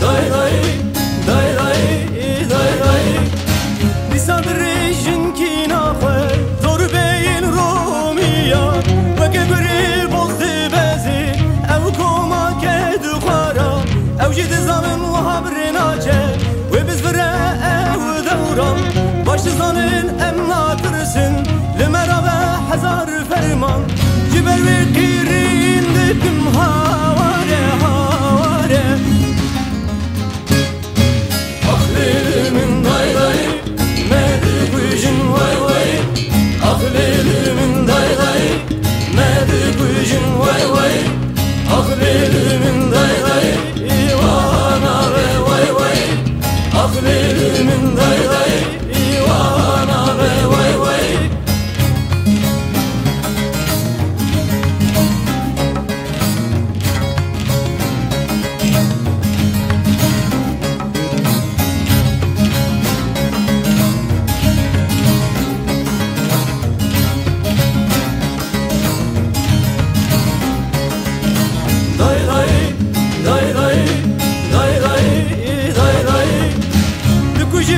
Day day day day day day. Di sadrejin ki na khwe Zor beyin romiya. Veke biri bosti bezi Ev koma ke du khara Ev jidi zamin Ve biz ev devran. Başı zanin em natırsın Limera ve hezar ferman. Ciber ve kirin dikim har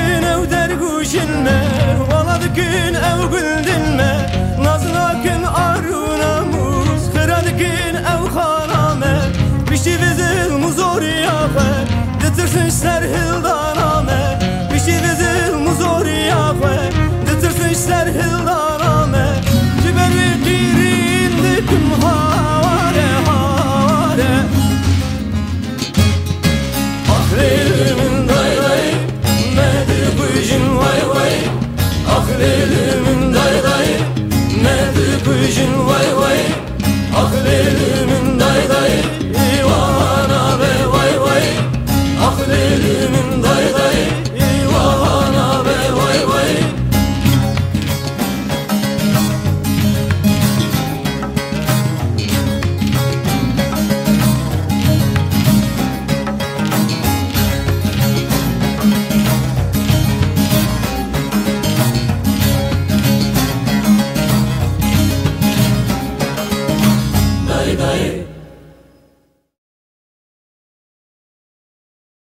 gün ev derguşin me Valad gün ev güldin me gün aruna muz Kırad gün ev kharame Bişi vizil muzor yafe Ditirsin ser hildaname Bişi vizil muzor yafe Ditirsin ser hildaname büyücün vay vay Ah lelümün day day. Nerede büyücün vay vay Ah lelümün day day. Vana be vay vay Ah lelümün